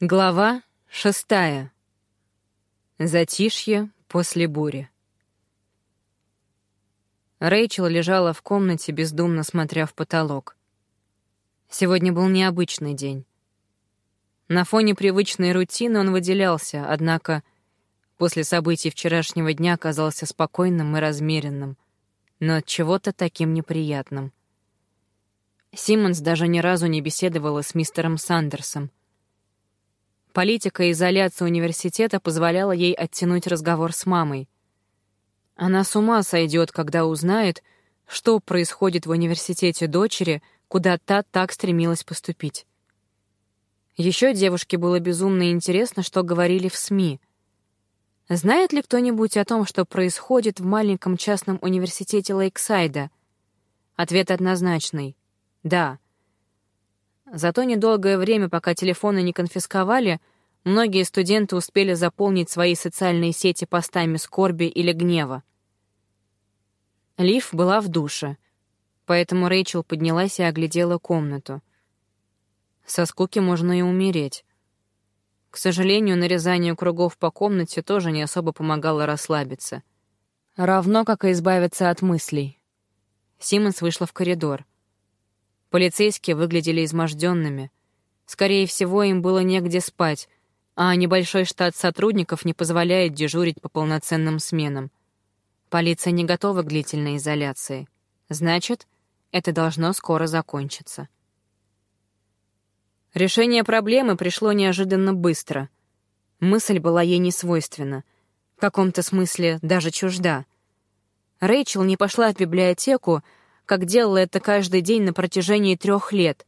Глава шестая. Затишье после бури. Рэйчел лежала в комнате, бездумно смотря в потолок. Сегодня был необычный день. На фоне привычной рутины он выделялся, однако после событий вчерашнего дня казался спокойным и размеренным, но от чего-то таким неприятным. Симмонс даже ни разу не беседовала с мистером Сандерсом — Политика и изоляция университета позволяла ей оттянуть разговор с мамой. Она с ума сойдет, когда узнает, что происходит в университете дочери, куда та так стремилась поступить. Еще девушке было безумно интересно, что говорили в СМИ. Знает ли кто-нибудь о том, что происходит в маленьком частном университете Лейксайда? Ответ однозначный — да. За то недолгое время, пока телефоны не конфисковали, многие студенты успели заполнить свои социальные сети постами скорби или гнева. Лив была в душе, поэтому Рэйчел поднялась и оглядела комнату. Со скуки можно и умереть. К сожалению, нарезание кругов по комнате тоже не особо помогало расслабиться. Равно как и избавиться от мыслей. Симмонс вышла в коридор — Полицейские выглядели изможденными. Скорее всего, им было негде спать, а небольшой штат сотрудников не позволяет дежурить по полноценным сменам. Полиция не готова к длительной изоляции. Значит, это должно скоро закончиться. Решение проблемы пришло неожиданно быстро. Мысль была ей не свойственна. В каком-то смысле даже чужда. Рэйчел не пошла в библиотеку, как делала это каждый день на протяжении трех лет,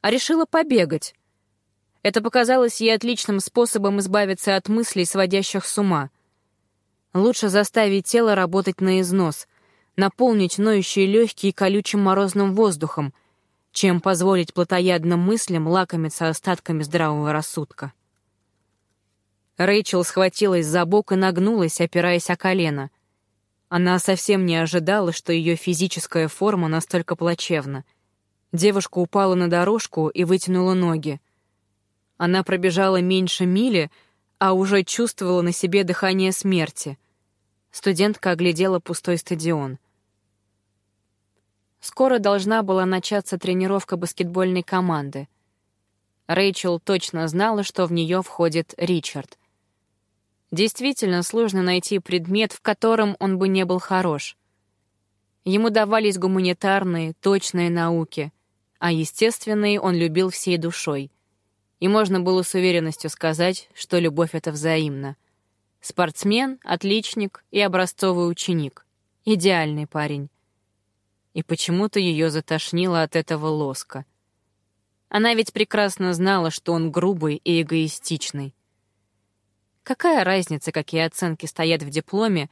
а решила побегать. Это показалось ей отличным способом избавиться от мыслей, сводящих с ума. Лучше заставить тело работать на износ, наполнить ноющие легкие колючим морозным воздухом, чем позволить плотоядным мыслям лакомиться остатками здравого рассудка. Рэйчел схватилась за бок и нагнулась, опираясь о колено. Она совсем не ожидала, что ее физическая форма настолько плачевна. Девушка упала на дорожку и вытянула ноги. Она пробежала меньше мили, а уже чувствовала на себе дыхание смерти. Студентка оглядела пустой стадион. Скоро должна была начаться тренировка баскетбольной команды. Рэйчел точно знала, что в нее входит Ричард — Действительно сложно найти предмет, в котором он бы не был хорош. Ему давались гуманитарные, точные науки, а естественные он любил всей душой. И можно было с уверенностью сказать, что любовь — это взаимно. Спортсмен, отличник и образцовый ученик. Идеальный парень. И почему-то ее затошнило от этого лоска. Она ведь прекрасно знала, что он грубый и эгоистичный. Какая разница, какие оценки стоят в дипломе,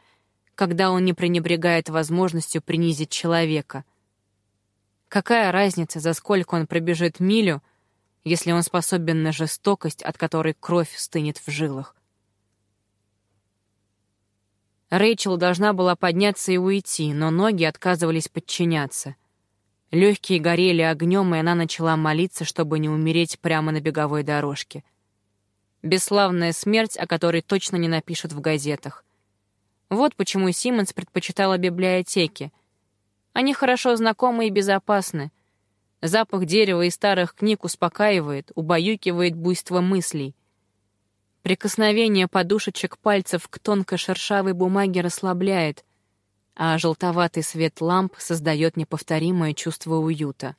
когда он не пренебрегает возможностью принизить человека? Какая разница, за сколько он пробежит милю, если он способен на жестокость, от которой кровь стынет в жилах? Рэйчел должна была подняться и уйти, но ноги отказывались подчиняться. Легкие горели огнем, и она начала молиться, чтобы не умереть прямо на беговой дорожке — Бесславная смерть, о которой точно не напишут в газетах. Вот почему Симмонс предпочитала библиотеки. Они хорошо знакомы и безопасны. Запах дерева и старых книг успокаивает, убаюкивает буйство мыслей. Прикосновение подушечек пальцев к тонкой шершавой бумаге расслабляет, а желтоватый свет ламп создает неповторимое чувство уюта.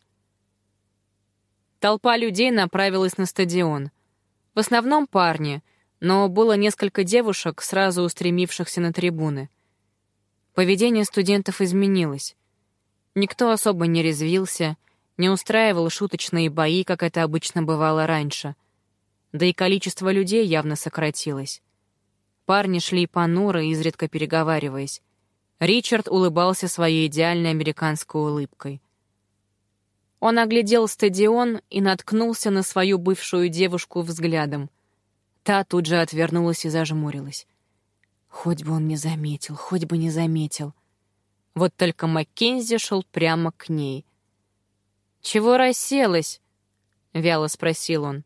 Толпа людей направилась на стадион. В основном парни, но было несколько девушек, сразу устремившихся на трибуны. Поведение студентов изменилось. Никто особо не резвился, не устраивал шуточные бои, как это обычно бывало раньше. Да и количество людей явно сократилось. Парни шли понуро, изредка переговариваясь. Ричард улыбался своей идеальной американской улыбкой. Он оглядел стадион и наткнулся на свою бывшую девушку взглядом. Та тут же отвернулась и зажмурилась. Хоть бы он не заметил, хоть бы не заметил. Вот только Маккензи шел прямо к ней. «Чего расселась?» — вяло спросил он.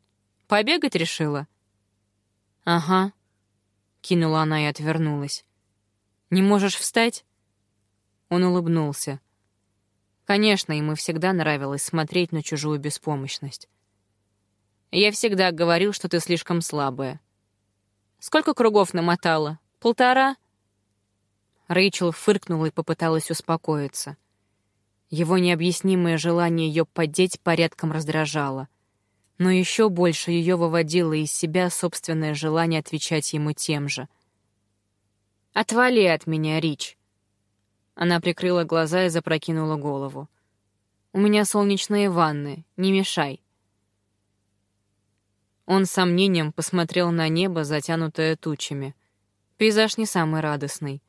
Побегать решила?» «Ага», — кинула она и отвернулась. «Не можешь встать?» Он улыбнулся. Конечно, ему всегда нравилось смотреть на чужую беспомощность. «Я всегда говорил, что ты слишком слабая. Сколько кругов намотала? Полтора?» Рэйчел фыркнула и попыталась успокоиться. Его необъяснимое желание ее поддеть порядком раздражало. Но еще больше ее выводило из себя собственное желание отвечать ему тем же. «Отвали от меня, Рич!» Она прикрыла глаза и запрокинула голову. «У меня солнечные ванны, не мешай». Он с сомнением посмотрел на небо, затянутое тучами. Пейзаж не самый радостный.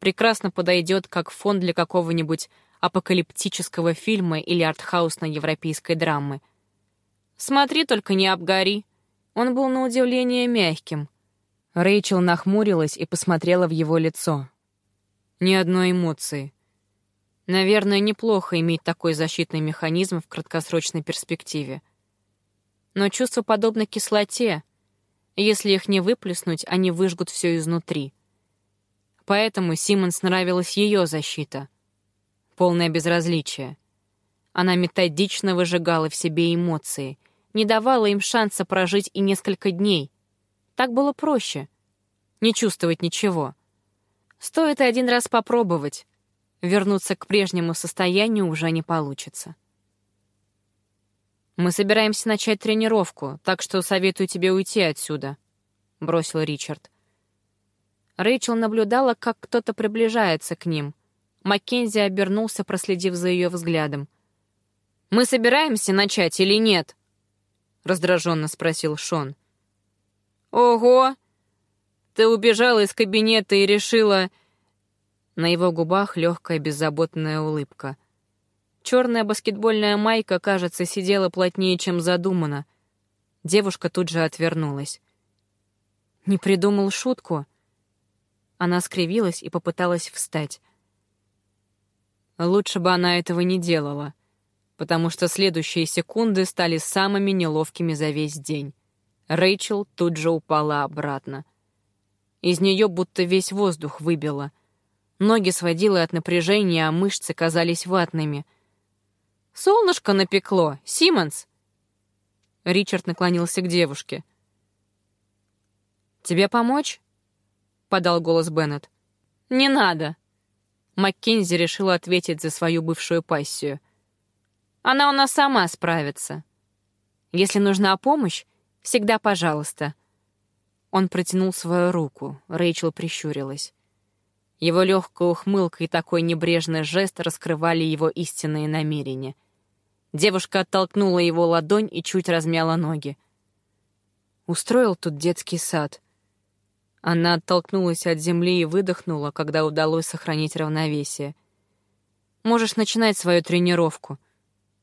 Прекрасно подойдет как фон для какого-нибудь апокалиптического фильма или артхаусной европейской драмы. «Смотри, только не обгори». Он был на удивление мягким. Рэйчел нахмурилась и посмотрела в его лицо. Ни одной эмоции. Наверное, неплохо иметь такой защитный механизм в краткосрочной перспективе. Но чувства подобны кислоте. Если их не выплеснуть, они выжгут все изнутри. Поэтому Симмонс нравилась ее защита. Полное безразличие. Она методично выжигала в себе эмоции, не давала им шанса прожить и несколько дней. Так было проще. Не чувствовать ничего — Стоит один раз попробовать. Вернуться к прежнему состоянию уже не получится. «Мы собираемся начать тренировку, так что советую тебе уйти отсюда», — бросил Ричард. Рэйчел наблюдала, как кто-то приближается к ним. Маккензи обернулся, проследив за ее взглядом. «Мы собираемся начать или нет?» — раздраженно спросил Шон. «Ого! Ты убежала из кабинета и решила...» На его губах легкая беззаботная улыбка. Черная баскетбольная майка, кажется, сидела плотнее, чем задумано. Девушка тут же отвернулась. «Не придумал шутку?» Она скривилась и попыталась встать. Лучше бы она этого не делала, потому что следующие секунды стали самыми неловкими за весь день. Рэйчел тут же упала обратно. Из нее будто весь воздух выбило. Ноги сводило от напряжения, а мышцы казались ватными. «Солнышко напекло! Симмонс!» Ричард наклонился к девушке. «Тебе помочь?» — подал голос Беннет. «Не надо!» Маккензи решила ответить за свою бывшую пассию. «Она у нас сама справится. Если нужна помощь, всегда пожалуйста. Он протянул свою руку, Рэйчел прищурилась. Его легкая ухмылка и такой небрежный жест раскрывали его истинные намерения. Девушка оттолкнула его ладонь и чуть размяла ноги. Устроил тут детский сад. Она оттолкнулась от земли и выдохнула, когда удалось сохранить равновесие. «Можешь начинать свою тренировку».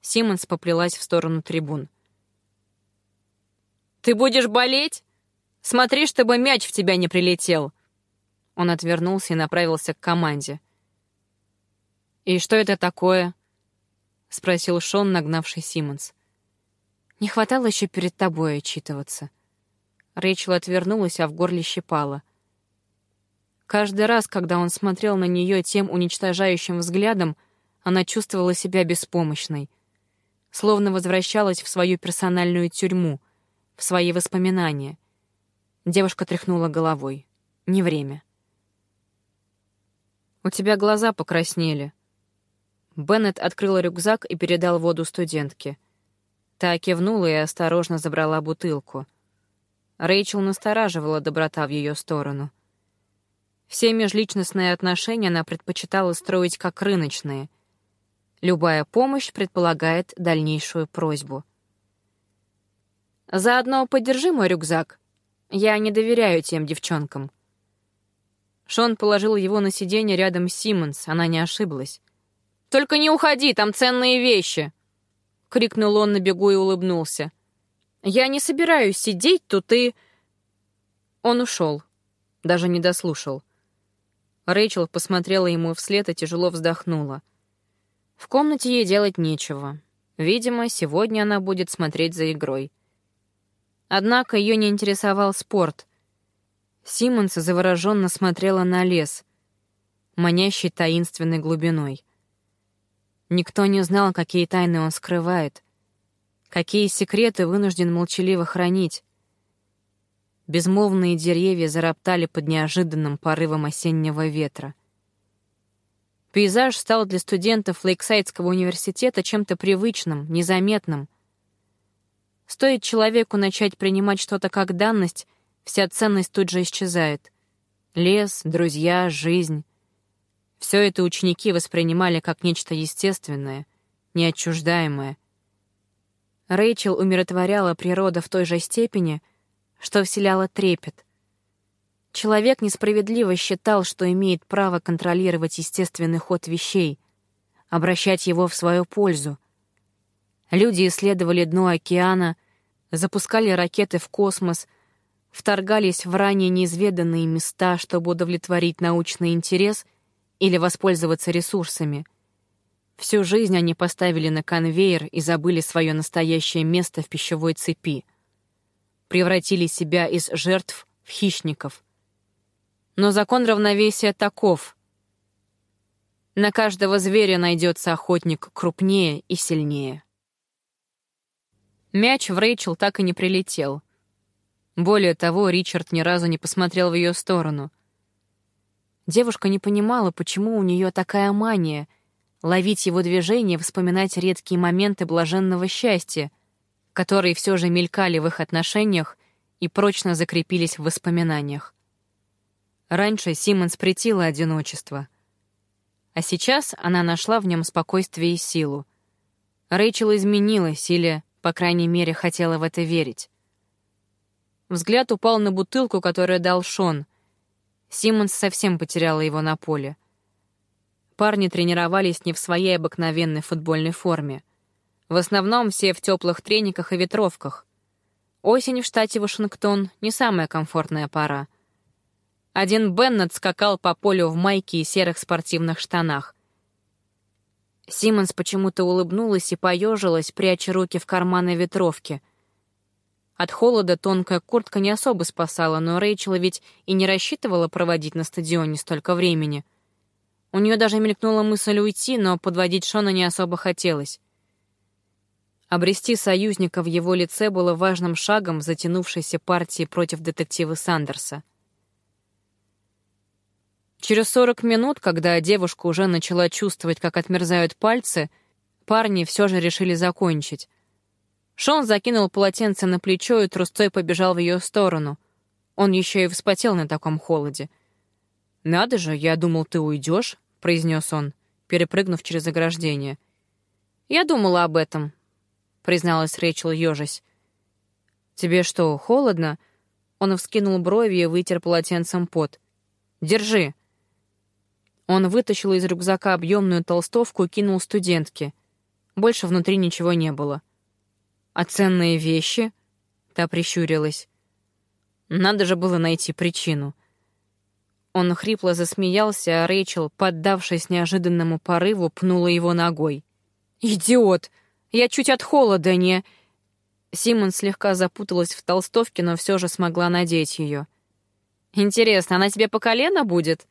Симмонс поплелась в сторону трибун. «Ты будешь болеть?» Смотри, чтобы мяч в тебя не прилетел!» Он отвернулся и направился к команде. «И что это такое?» — спросил Шон, нагнавший Симмонс. «Не хватало еще перед тобой отчитываться». Рэйчел отвернулась, а в горле щипала. Каждый раз, когда он смотрел на нее тем уничтожающим взглядом, она чувствовала себя беспомощной, словно возвращалась в свою персональную тюрьму, в свои воспоминания — Девушка тряхнула головой. Не время. «У тебя глаза покраснели». Беннет открыл рюкзак и передал воду студентке. Та кивнула и осторожно забрала бутылку. Рэйчел настораживала доброта в ее сторону. Все межличностные отношения она предпочитала строить как рыночные. Любая помощь предполагает дальнейшую просьбу. «Заодно подержи мой рюкзак», я не доверяю тем девчонкам. Шон положил его на сиденье рядом с Симмонс, она не ошиблась. «Только не уходи, там ценные вещи!» — крикнул он на бегу и улыбнулся. «Я не собираюсь сидеть тут и...» Он ушел, даже не дослушал. Рэйчел посмотрела ему вслед и тяжело вздохнула. В комнате ей делать нечего. Видимо, сегодня она будет смотреть за игрой. Однако ее не интересовал спорт. Симмонс завороженно смотрела на лес, манящий таинственной глубиной. Никто не знал, какие тайны он скрывает, какие секреты вынужден молчаливо хранить. Безмолвные деревья зароптали под неожиданным порывом осеннего ветра. Пейзаж стал для студентов Лейксайдского университета чем-то привычным, незаметным. Стоит человеку начать принимать что-то как данность, вся ценность тут же исчезает. Лес, друзья, жизнь. Все это ученики воспринимали как нечто естественное, неотчуждаемое. Рэйчел умиротворяла природу в той же степени, что вселяла трепет — Человек несправедливо считал, что имеет право контролировать естественный ход вещей, обращать его в свою пользу. Люди исследовали дно океана, запускали ракеты в космос, вторгались в ранее неизведанные места, чтобы удовлетворить научный интерес или воспользоваться ресурсами. Всю жизнь они поставили на конвейер и забыли свое настоящее место в пищевой цепи. Превратили себя из жертв в хищников — но закон равновесия таков. На каждого зверя найдется охотник крупнее и сильнее. Мяч в Рэйчел так и не прилетел. Более того, Ричард ни разу не посмотрел в ее сторону. Девушка не понимала, почему у нее такая мания — ловить его движения, вспоминать редкие моменты блаженного счастья, которые все же мелькали в их отношениях и прочно закрепились в воспоминаниях. Раньше Симмонс претила одиночество. А сейчас она нашла в нем спокойствие и силу. Рэйчел изменилась или, по крайней мере, хотела в это верить. Взгляд упал на бутылку, которую дал Шон. Симмонс совсем потеряла его на поле. Парни тренировались не в своей обыкновенной футбольной форме. В основном все в теплых трениках и ветровках. Осень в штате Вашингтон — не самая комфортная пора — один Беннет скакал по полю в майке и серых спортивных штанах. Симмонс почему-то улыбнулась и поежилась, пряча руки в карманы ветровки. От холода тонкая куртка не особо спасала, но Рэйчел ведь и не рассчитывала проводить на стадионе столько времени. У нее даже мелькнула мысль уйти, но подводить Шона не особо хотелось. Обрести союзника в его лице было важным шагом в затянувшейся партии против детектива Сандерса — Через 40 минут, когда девушка уже начала чувствовать, как отмерзают пальцы, парни все же решили закончить. Шон закинул полотенце на плечо и трусцой побежал в ее сторону. Он еще и вспотел на таком холоде. «Надо же, я думал, ты уйдешь», — произнес он, перепрыгнув через ограждение. «Я думала об этом», — призналась Рэйчел, ежась. «Тебе что, холодно?» Он вскинул брови и вытер полотенцем пот. «Держи», он вытащил из рюкзака объемную толстовку и кинул студентке. Больше внутри ничего не было. «А ценные вещи?» — та прищурилась. Надо же было найти причину. Он хрипло засмеялся, а Рэйчел, поддавшись неожиданному порыву, пнула его ногой. «Идиот! Я чуть от холода не...» Симон слегка запуталась в толстовке, но все же смогла надеть ее. «Интересно, она тебе по колено будет?»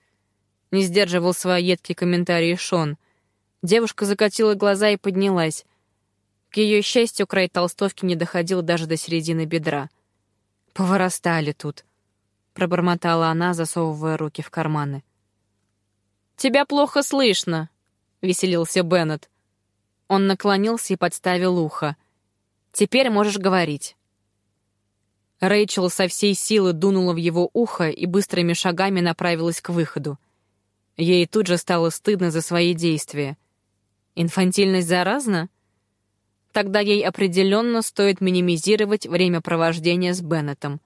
Не сдерживал свои едкие комментарии Шон. Девушка закатила глаза и поднялась. К ее счастью, край толстовки не доходил даже до середины бедра. «Повырастали тут», — пробормотала она, засовывая руки в карманы. «Тебя плохо слышно», — веселился Беннет. Он наклонился и подставил ухо. «Теперь можешь говорить». Рэйчел со всей силы дунула в его ухо и быстрыми шагами направилась к выходу. Ей тут же стало стыдно за свои действия. Инфантильность заразна? Тогда ей определенно стоит минимизировать время провождения с Беннетом.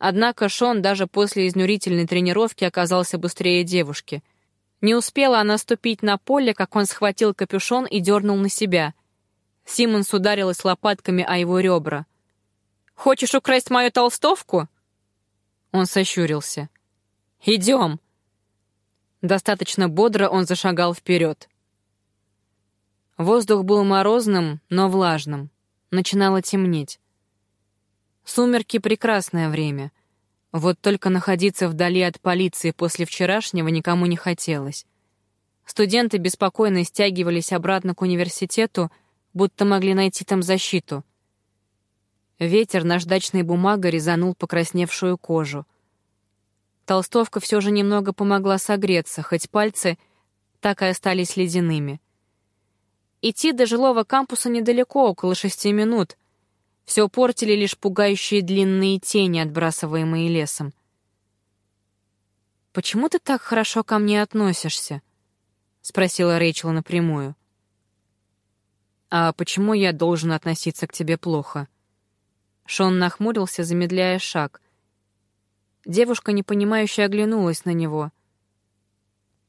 Однако Шон даже после изнурительной тренировки оказался быстрее девушки. Не успела она ступить на поле, как он схватил капюшон и дернул на себя. Симмонс ударилась лопатками о его ребра. «Хочешь украсть мою толстовку?» Он сощурился. «Идем!» Достаточно бодро он зашагал вперед. Воздух был морозным, но влажным. Начинало темнеть. Сумерки — прекрасное время. Вот только находиться вдали от полиции после вчерашнего никому не хотелось. Студенты беспокойно стягивались обратно к университету, будто могли найти там защиту. Ветер наждачной бумагой резанул покрасневшую кожу. Толстовка все же немного помогла согреться, хоть пальцы так и остались ледяными. Идти до жилого кампуса недалеко, около шести минут. Все портили лишь пугающие длинные тени, отбрасываемые лесом. «Почему ты так хорошо ко мне относишься?» — спросила Рэйчел напрямую. «А почему я должен относиться к тебе плохо?» Шон нахмурился, замедляя шаг. Девушка, непонимающе, оглянулась на него.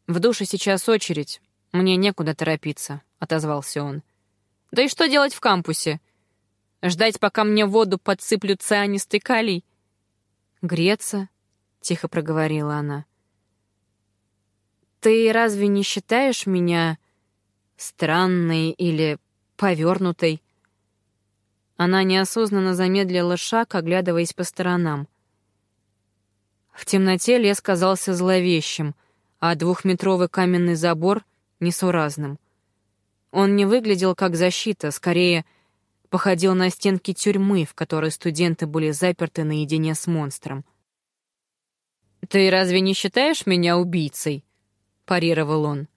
«В душе сейчас очередь. Мне некуда торопиться», — отозвался он. «Да и что делать в кампусе? Ждать, пока мне в воду подсыплют цианистый калий?» «Греться», — тихо проговорила она. «Ты разве не считаешь меня странной или повернутой?» Она неосознанно замедлила шаг, оглядываясь по сторонам. В темноте лес казался зловещим, а двухметровый каменный забор — несуразным. Он не выглядел как защита, скорее походил на стенки тюрьмы, в которой студенты были заперты наедине с монстром. «Ты разве не считаешь меня убийцей?» — парировал он.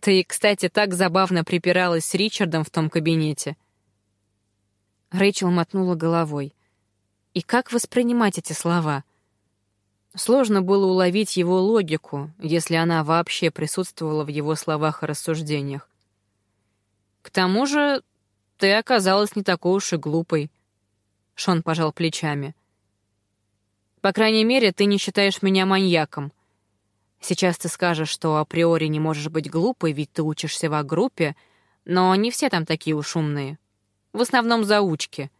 «Ты, кстати, так забавно припиралась с Ричардом в том кабинете». Рэйчел мотнула головой. И как воспринимать эти слова? Сложно было уловить его логику, если она вообще присутствовала в его словах и рассуждениях. «К тому же ты оказалась не такой уж и глупой», — Шон пожал плечами. «По крайней мере, ты не считаешь меня маньяком. Сейчас ты скажешь, что априори не можешь быть глупой, ведь ты учишься в А-группе, но не все там такие уж умные. В основном заучки.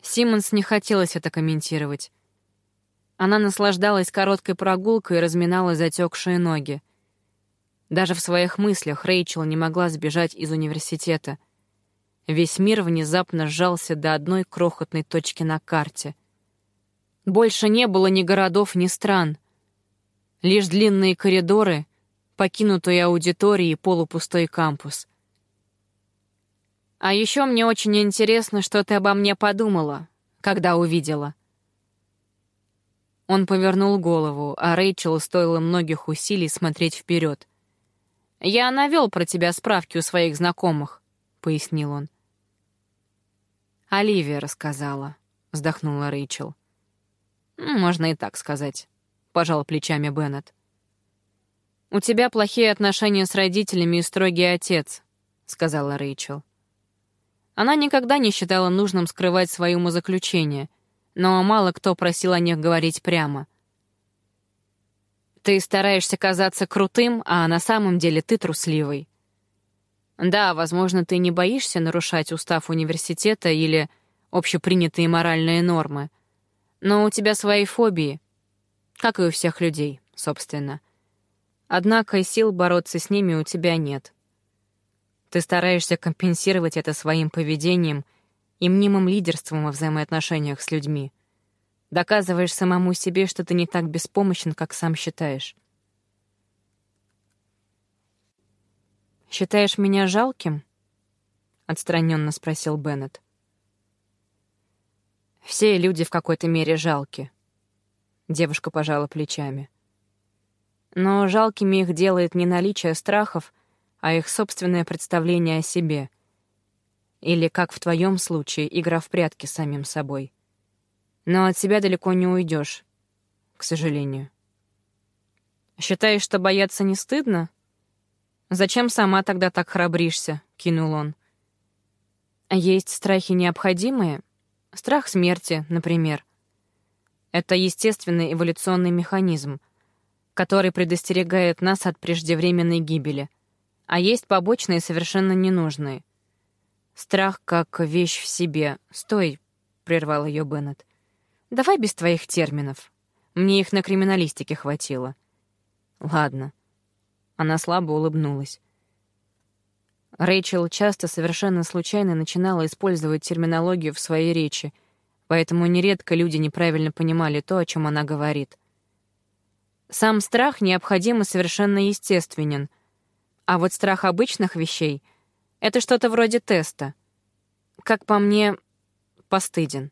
Симмонс не хотелось это комментировать. Она наслаждалась короткой прогулкой и разминала затекшие ноги. Даже в своих мыслях Рэйчел не могла сбежать из университета. Весь мир внезапно сжался до одной крохотной точки на карте. Больше не было ни городов, ни стран. Лишь длинные коридоры, покинутые аудитории и полупустой кампус — а еще мне очень интересно, что ты обо мне подумала, когда увидела. Он повернул голову, а Рэйчел стоило многих усилий смотреть вперед. «Я навел про тебя справки у своих знакомых», — пояснил он. «Оливия рассказала», — вздохнула Рэйчел. «Можно и так сказать», — пожал плечами Беннет. «У тебя плохие отношения с родителями и строгий отец», — сказала Рэйчел. Она никогда не считала нужным скрывать свои умозаключения, но мало кто просил о них говорить прямо. «Ты стараешься казаться крутым, а на самом деле ты трусливый. Да, возможно, ты не боишься нарушать устав университета или общепринятые моральные нормы, но у тебя свои фобии, как и у всех людей, собственно. Однако сил бороться с ними у тебя нет». Ты стараешься компенсировать это своим поведением и мнимым лидерством во взаимоотношениях с людьми. Доказываешь самому себе, что ты не так беспомощен, как сам считаешь. «Считаешь меня жалким?» — отстраненно спросил Беннет. «Все люди в какой-то мере жалки», — девушка пожала плечами. «Но жалкими их делает не наличие страхов, а их собственное представление о себе. Или, как в твоем случае, игра в прятки с самим собой. Но от себя далеко не уйдешь, к сожалению. «Считаешь, что бояться не стыдно?» «Зачем сама тогда так храбришься?» — кинул он. «Есть страхи необходимые. Страх смерти, например. Это естественный эволюционный механизм, который предостерегает нас от преждевременной гибели — а есть побочные, совершенно ненужные. Страх как вещь в себе. Стой, прервал ее Беннет. Давай без твоих терминов. Мне их на криминалистике хватило. Ладно. Она слабо улыбнулась. Рэйчел часто совершенно случайно начинала использовать терминологию в своей речи, поэтому нередко люди неправильно понимали то, о чем она говорит. Сам страх необходим и совершенно естественен, а вот страх обычных вещей — это что-то вроде теста. Как по мне, постыден.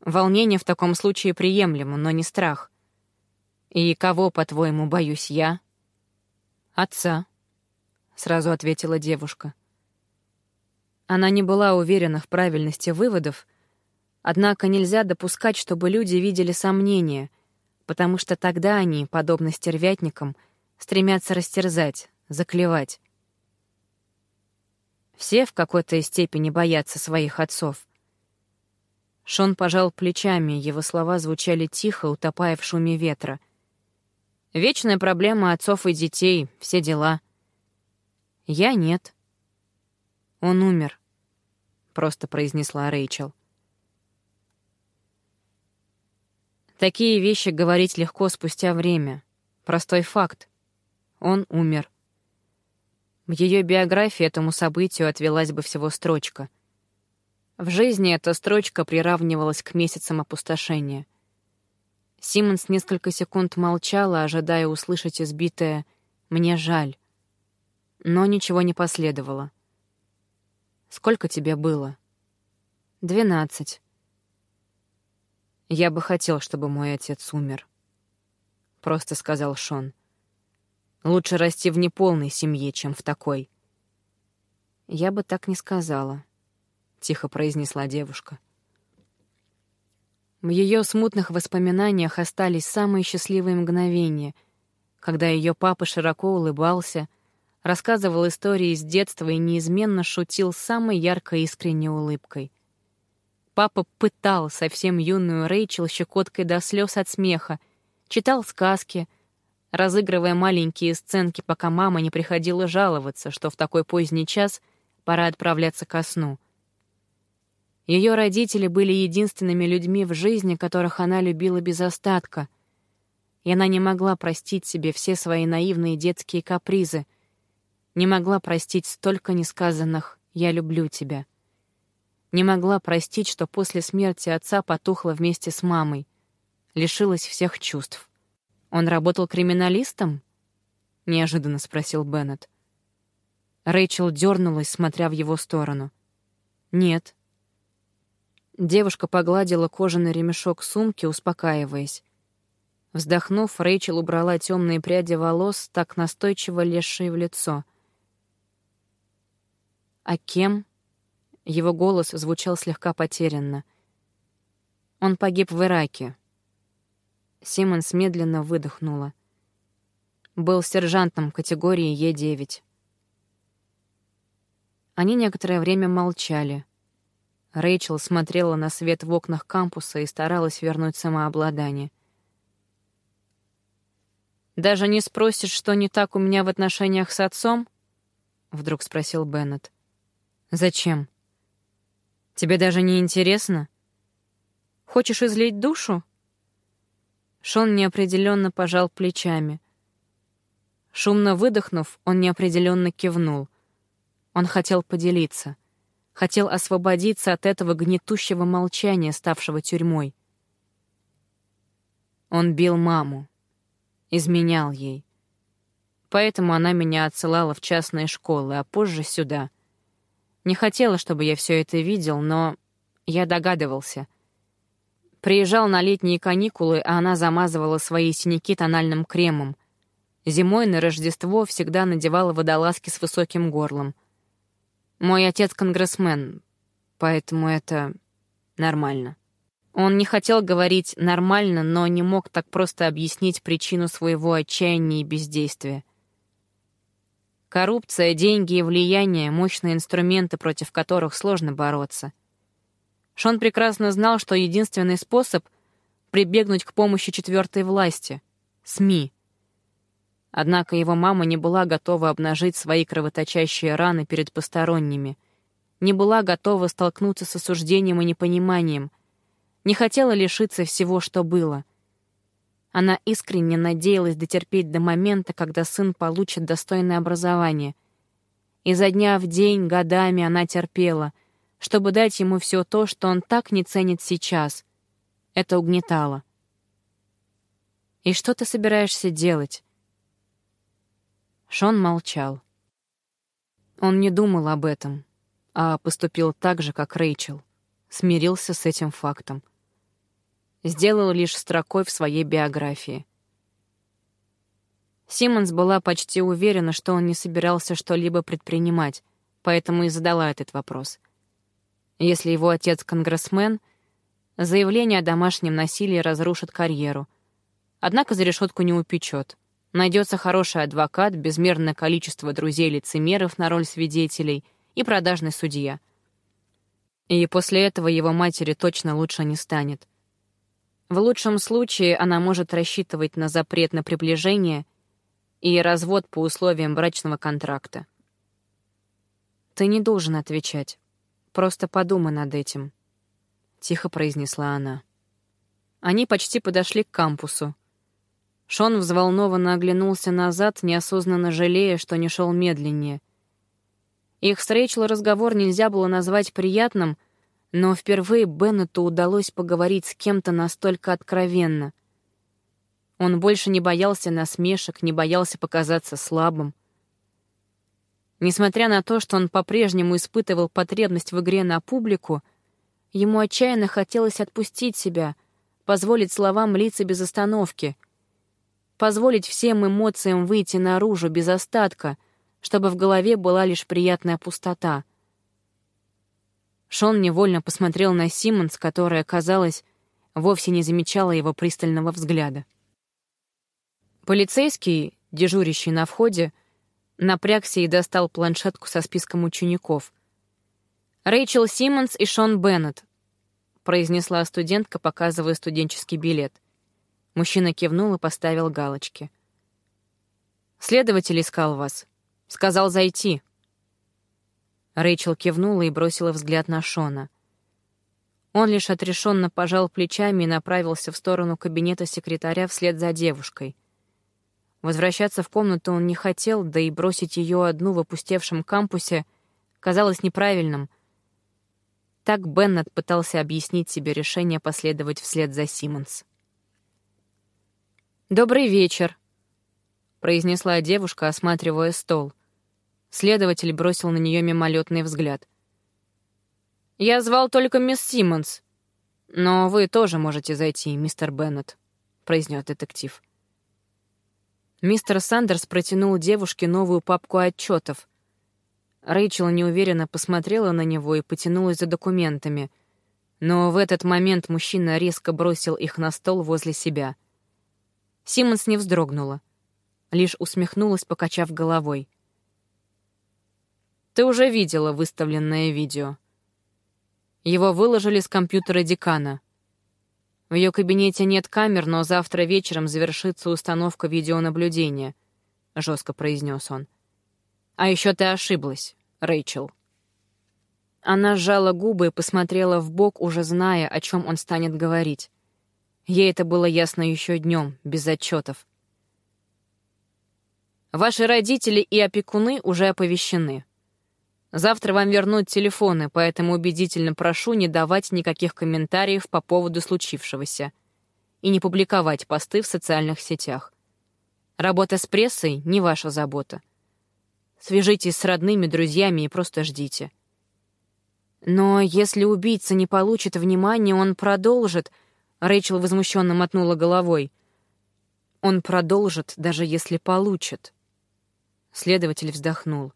Волнение в таком случае приемлемо, но не страх. И кого, по-твоему, боюсь я? Отца, — сразу ответила девушка. Она не была уверена в правильности выводов, однако нельзя допускать, чтобы люди видели сомнения, потому что тогда они, подобно стервятникам, стремятся растерзать, заклевать. Все в какой-то степени боятся своих отцов — Шон пожал плечами, его слова звучали тихо, утопая в шуме ветра. «Вечная проблема отцов и детей, все дела». «Я нет». «Он умер», — просто произнесла Рэйчел. Такие вещи говорить легко спустя время. Простой факт. Он умер. В ее биографии этому событию отвелась бы всего строчка — в жизни эта строчка приравнивалась к месяцам опустошения. Симмонс несколько секунд молчала, ожидая услышать избитое «мне жаль». Но ничего не последовало. «Сколько тебе было?» «Двенадцать». «Я бы хотел, чтобы мой отец умер», — просто сказал Шон. «Лучше расти в неполной семье, чем в такой». «Я бы так не сказала», тихо произнесла девушка. В ее смутных воспоминаниях остались самые счастливые мгновения, когда ее папа широко улыбался, рассказывал истории из детства и неизменно шутил самой яркой искренней улыбкой. Папа пытал совсем юную Рэйчел щекоткой до слез от смеха, читал сказки, разыгрывая маленькие сценки, пока мама не приходила жаловаться, что в такой поздний час пора отправляться ко сну. Ее родители были единственными людьми в жизни, которых она любила без остатка. И она не могла простить себе все свои наивные детские капризы, не могла простить столько несказанных «я люблю тебя». Не могла простить, что после смерти отца потухла вместе с мамой, лишилась всех чувств. «Он работал криминалистом?» — неожиданно спросил Беннет. Рэйчел дернулась, смотря в его сторону. «Нет», Девушка погладила кожаный ремешок сумки, успокаиваясь. Вздохнув, Рэйчел убрала темные пряди волос, так настойчиво лезшие в лицо. «А кем?» Его голос звучал слегка потерянно. «Он погиб в Ираке». Симмонс медленно выдохнула. «Был сержантом категории Е9». Они некоторое время молчали — Рэйчел смотрела на свет в окнах кампуса и старалась вернуть самообладание. «Даже не спросишь, что не так у меня в отношениях с отцом?» — вдруг спросил Беннет. «Зачем? Тебе даже не интересно? Хочешь излить душу?» Шон неопределенно пожал плечами. Шумно выдохнув, он неопределенно кивнул. Он хотел поделиться — хотел освободиться от этого гнетущего молчания, ставшего тюрьмой. Он бил маму, изменял ей. Поэтому она меня отсылала в частные школы, а позже сюда. Не хотела, чтобы я все это видел, но я догадывался. Приезжал на летние каникулы, а она замазывала свои синяки тональным кремом. Зимой на Рождество всегда надевала водолазки с высоким горлом — мой отец конгрессмен, поэтому это нормально. Он не хотел говорить «нормально», но не мог так просто объяснить причину своего отчаяния и бездействия. Коррупция, деньги и влияние — мощные инструменты, против которых сложно бороться. Шон прекрасно знал, что единственный способ — прибегнуть к помощи четвертой власти — СМИ — Однако его мама не была готова обнажить свои кровоточащие раны перед посторонними, не была готова столкнуться с осуждением и непониманием, не хотела лишиться всего, что было. Она искренне надеялась дотерпеть до момента, когда сын получит достойное образование. И за дня в день, годами она терпела, чтобы дать ему все то, что он так не ценит сейчас. Это угнетало. «И что ты собираешься делать?» Шон молчал. Он не думал об этом, а поступил так же, как Рэйчел. Смирился с этим фактом. Сделал лишь строкой в своей биографии. Симмонс была почти уверена, что он не собирался что-либо предпринимать, поэтому и задала этот вопрос. Если его отец конгрессмен, заявление о домашнем насилии разрушит карьеру. Однако за решетку не упечет. Найдется хороший адвокат, безмерное количество друзей-лицемеров на роль свидетелей и продажный судья. И после этого его матери точно лучше не станет. В лучшем случае она может рассчитывать на запрет на приближение и развод по условиям брачного контракта. «Ты не должен отвечать. Просто подумай над этим», — тихо произнесла она. Они почти подошли к кампусу. Шон взволнованно оглянулся назад, неосознанно жалея, что не шел медленнее. Их с Рэйчел разговор нельзя было назвать приятным, но впервые Беннету удалось поговорить с кем-то настолько откровенно. Он больше не боялся насмешек, не боялся показаться слабым. Несмотря на то, что он по-прежнему испытывал потребность в игре на публику, ему отчаянно хотелось отпустить себя, позволить словам литься без остановки — позволить всем эмоциям выйти наружу без остатка, чтобы в голове была лишь приятная пустота. Шон невольно посмотрел на Симмонс, которая, казалось, вовсе не замечала его пристального взгляда. Полицейский, дежурящий на входе, напрягся и достал планшетку со списком учеников. «Рэйчел Симмонс и Шон Беннет», — произнесла студентка, показывая студенческий билет. Мужчина кивнул и поставил галочки. «Следователь искал вас. Сказал зайти». Рэйчел кивнула и бросила взгляд на Шона. Он лишь отрешенно пожал плечами и направился в сторону кабинета секретаря вслед за девушкой. Возвращаться в комнату он не хотел, да и бросить ее одну в опустевшем кампусе казалось неправильным. Так Беннет пытался объяснить себе решение последовать вслед за Симмонс. «Добрый вечер», — произнесла девушка, осматривая стол. Следователь бросил на нее мимолетный взгляд. «Я звал только мисс Симмонс. Но вы тоже можете зайти, мистер Беннет», — произнес детектив. Мистер Сандерс протянул девушке новую папку отчетов. Рэйчел неуверенно посмотрела на него и потянулась за документами. Но в этот момент мужчина резко бросил их на стол возле себя — Симмонс не вздрогнула, лишь усмехнулась, покачав головой. «Ты уже видела выставленное видео. Его выложили с компьютера декана. В ее кабинете нет камер, но завтра вечером завершится установка видеонаблюдения», — жестко произнес он. «А еще ты ошиблась, Рэйчел». Она сжала губы и посмотрела в бок, уже зная, о чем он станет говорить. Ей это было ясно еще днем, без отчетов. Ваши родители и опекуны уже оповещены. Завтра вам вернут телефоны, поэтому убедительно прошу не давать никаких комментариев по поводу случившегося и не публиковать посты в социальных сетях. Работа с прессой — не ваша забота. Свяжитесь с родными, друзьями и просто ждите. Но если убийца не получит внимания, он продолжит — Рэйчел возмущенно мотнула головой. Он продолжит, даже если получит. Следователь вздохнул.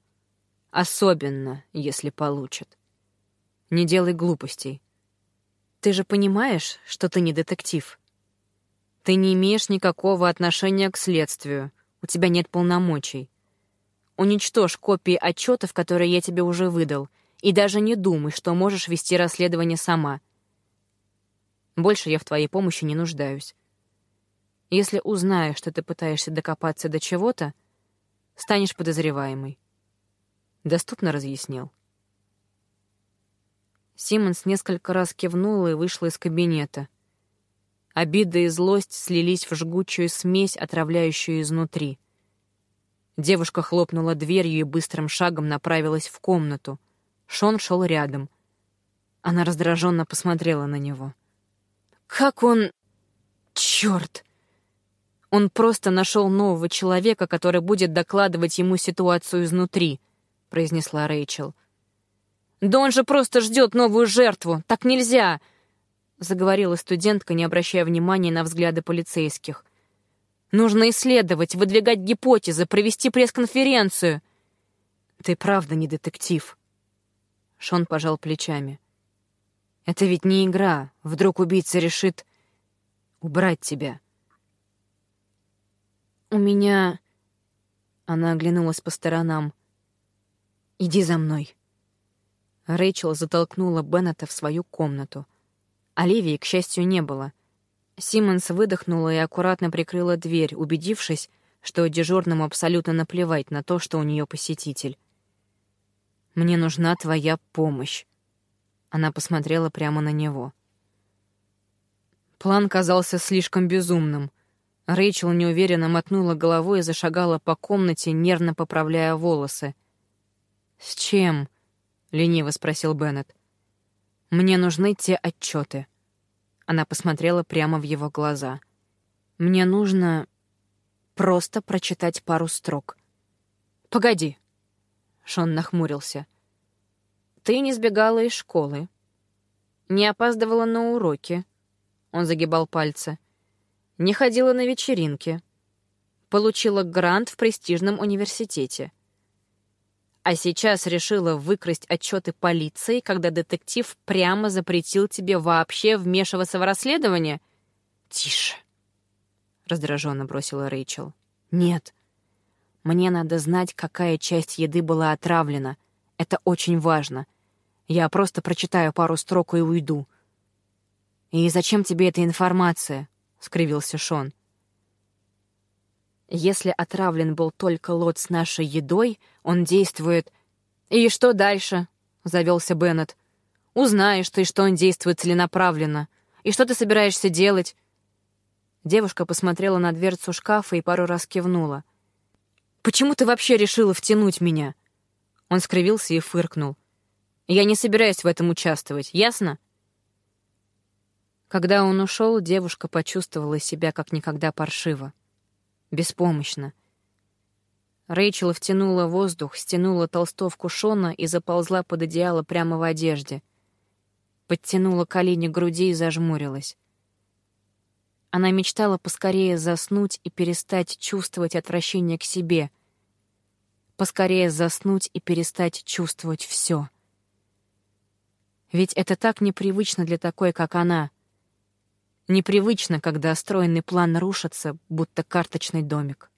Особенно, если получит. Не делай глупостей. Ты же понимаешь, что ты не детектив? Ты не имеешь никакого отношения к следствию. У тебя нет полномочий. Уничтожь копии отчетов, которые я тебе уже выдал, и даже не думай, что можешь вести расследование сама — больше я в твоей помощи не нуждаюсь. Если узнаю, что ты пытаешься докопаться до чего-то, станешь подозреваемой. Доступно разъяснил. Симмонс несколько раз кивнула и вышла из кабинета. Обида и злость слились в жгучую смесь, отравляющую изнутри. Девушка хлопнула дверью и быстрым шагом направилась в комнату. Шон шел рядом. Она раздраженно посмотрела на него. Как он... Чёрт! Он просто нашел нового человека, который будет докладывать ему ситуацию изнутри, произнесла Рэйчел. Да он же просто ждет новую жертву. Так нельзя, заговорила студентка, не обращая внимания на взгляды полицейских. Нужно исследовать, выдвигать гипотезы, провести пресс-конференцию. Ты правда не детектив. Шон пожал плечами. Это ведь не игра. Вдруг убийца решит убрать тебя. У меня... Она оглянулась по сторонам. «Иди за мной». Рэйчел затолкнула Беннета в свою комнату. Оливии, к счастью, не было. Симмонс выдохнула и аккуратно прикрыла дверь, убедившись, что дежурному абсолютно наплевать на то, что у нее посетитель. «Мне нужна твоя помощь», она посмотрела прямо на него. План казался слишком безумным. Рэйчел неуверенно мотнула головой и зашагала по комнате, нервно поправляя волосы. «С чем?» — лениво спросил Беннет. «Мне нужны те отчеты. Она посмотрела прямо в его глаза. «Мне нужно просто прочитать пару строк». «Погоди», — Шон нахмурился. — ты не сбегала из школы. Не опаздывала на уроки. Он загибал пальцы. Не ходила на вечеринки. Получила грант в престижном университете. А сейчас решила выкрасть отчеты полиции, когда детектив прямо запретил тебе вообще вмешиваться в расследование? Тише. Раздраженно бросила Рэйчел. Нет. Мне надо знать, какая часть еды была отравлена. Это очень важно. — я просто прочитаю пару строк и уйду». «И зачем тебе эта информация?» — скривился Шон. «Если отравлен был только лот с нашей едой, он действует...» «И что дальше?» — завелся Беннет. «Узнаешь ты, что он действует целенаправленно. И что ты собираешься делать?» Девушка посмотрела на дверцу шкафа и пару раз кивнула. «Почему ты вообще решила втянуть меня?» Он скривился и фыркнул. Я не собираюсь в этом участвовать, ясно? Когда он ушел, девушка почувствовала себя как никогда паршиво. Беспомощно. Рэйчел втянула воздух, стянула толстовку Шона и заползла под одеяло прямо в одежде. Подтянула колени к груди и зажмурилась. Она мечтала поскорее заснуть и перестать чувствовать отвращение к себе. Поскорее заснуть и перестать чувствовать все. Ведь это так непривычно для такой, как она. Непривычно, когда стройный план рушится, будто карточный домик.